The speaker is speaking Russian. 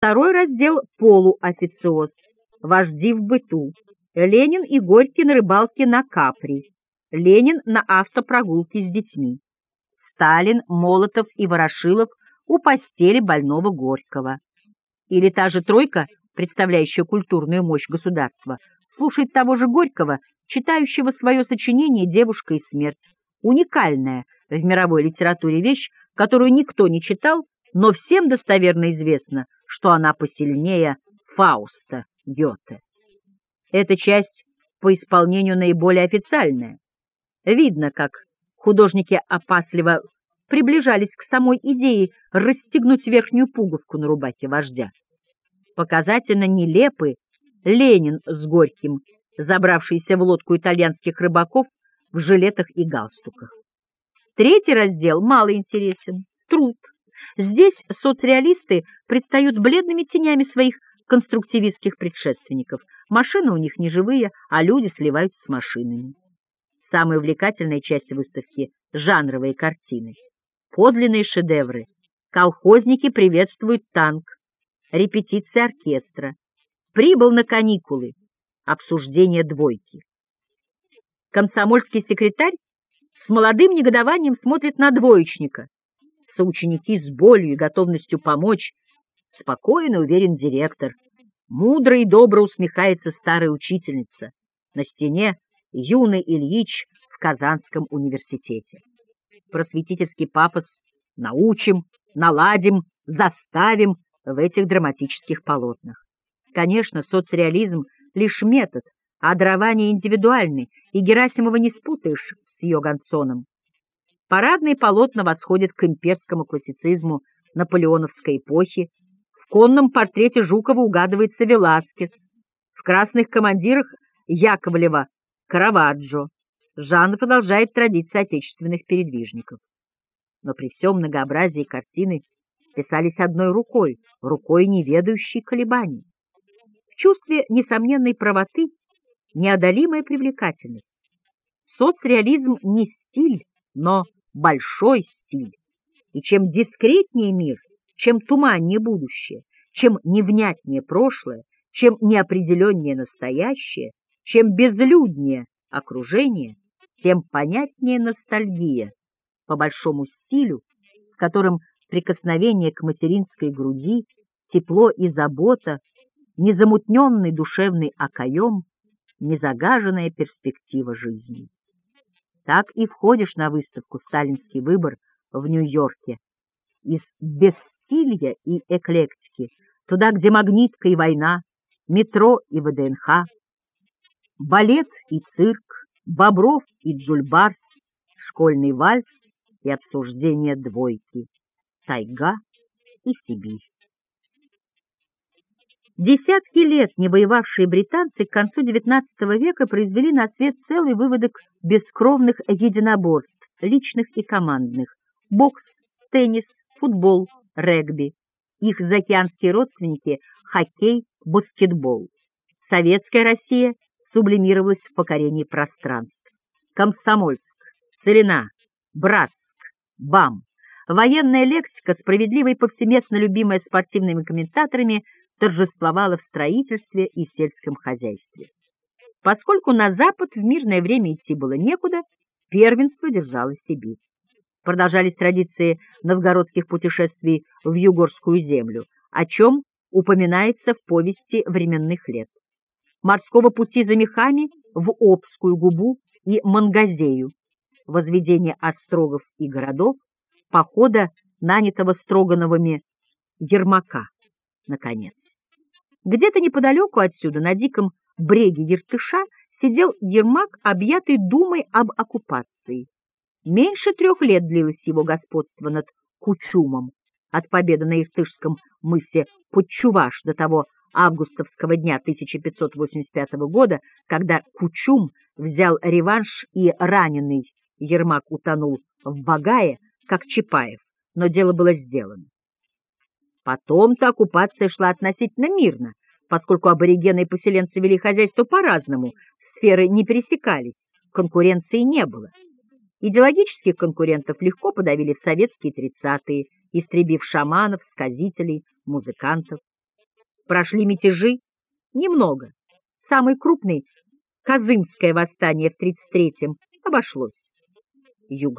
Второй раздел — полуофициоз, вожди в быту. Ленин и Горький на рыбалке на Капри. Ленин на автопрогулке с детьми. Сталин, Молотов и Ворошилов у постели больного Горького. Или та же тройка, представляющая культурную мощь государства, слушает того же Горького, читающего свое сочинение «Девушка и смерть». Уникальная в мировой литературе вещь, которую никто не читал, но всем достоверно известно, что она посильнее Фауста Гёте. Эта часть по исполнению наиболее официальная. Видно, как художники опасливо приближались к самой идее расстегнуть верхнюю пуговку на рубахе вождя. Показательно нелепы Ленин с Горьким, забравшийся в лодку итальянских рыбаков в жилетах и галстуках. Третий раздел мало интересен — труд. Здесь соцреалисты предстают бледными тенями своих конструктивистских предшественников. Машины у них не живые, а люди сливаются с машинами. Самая увлекательная часть выставки — жанровые картины. Подлинные шедевры. Колхозники приветствуют танк. Репетиция оркестра. Прибыл на каникулы. Обсуждение двойки. Комсомольский секретарь с молодым негодованием смотрит на двоечника. Соученики с болью и готовностью помочь. Спокойно уверен директор. Мудро и добро усмехается старая учительница. На стене юный Ильич в Казанском университете. Просветительский пафос научим, наладим, заставим в этих драматических полотнах. Конечно, соцреализм — лишь метод, а дарование индивидуальны, и Герасимова не спутаешь с Йогансоном. Парадные полотна восходят к имперскому классицизму наполеоновской эпохи. В конном портрете Жукова угадывается Веласкес. В красных командирах Яковлева — Караваджо. Жанр продолжает традиции отечественных передвижников. Но при всем многообразии картины писались одной рукой, рукой неведающей колебаний. В чувстве несомненной правоты неодолимая привлекательность. Соцреализм не стиль, но большой стиль. И чем дискретнее мир, чем туманнее будущее, чем невнятнее прошлое, чем неопределеннее настоящее, чем безлюднее окружение, тем понятнее ностальгия по большому стилю, в котором прикосновение к материнской груди, тепло и забота, незамутненный душевный окоем, незагаженная перспектива жизни. Так и входишь на выставку «Сталинский выбор» в Нью-Йорке. Из бесстилья и эклектики, туда, где магнитка и война, метро и ВДНХ, балет и цирк, Бобров и Джульбарс, школьный вальс и обсуждение двойки, тайга и Сибирь. Десятки лет не воевавшие британцы к концу XIX века произвели на свет целый выводок бескровных единоборств, личных и командных, бокс, теннис, футбол, регби. Их заокеанские родственники – хоккей, баскетбол. Советская Россия сублимировалась в покорении пространств. Комсомольск, Целина, Братск, БАМ. Военная лексика, справедливо и повсеместно любимая спортивными комментаторами – торжествовала в строительстве и сельском хозяйстве. Поскольку на запад в мирное время идти было некуда, первенство держала Сибирь. Продолжались традиции новгородских путешествий в Югорскую землю, о чем упоминается в повести временных лет. Морского пути за мехами в Обскую губу и Мангазею, возведение острогов и городов, похода, нанятого Строгановыми Ермака наконец. Где-то неподалеку отсюда, на диком бреге Ертыша, сидел Ермак, объятый думой об оккупации. Меньше трех лет длилось его господство над Кучумом, от победы на Иртышском мысе Подчуваш до того августовского дня 1585 года, когда Кучум взял реванш и раненый Ермак утонул в Багае, как Чапаев, но дело было сделано. Потом-то оккупация шла относительно мирно, поскольку аборигены и поселенцы вели хозяйство по-разному, сферы не пересекались, конкуренции не было. Идеологических конкурентов легко подавили в советские тридцатые, истребив шаманов, сказителей, музыкантов. Прошли мятежи? Немного. Самый крупный — Казымское восстание в 33-м — обошлось. Югра.